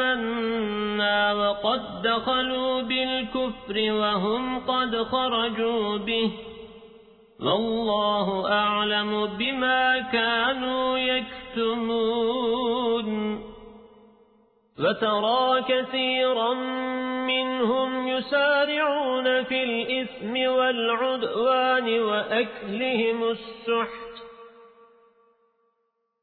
آمنا وقد دخلوا بالكفر وهم قد خرجوا به والله أعلم بما كانوا يكتمون وترى كثيرا منهم يسارعون في الإثم والعدوان وأكلهم السحت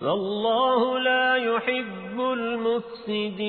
فالله لا يحب المفسدين.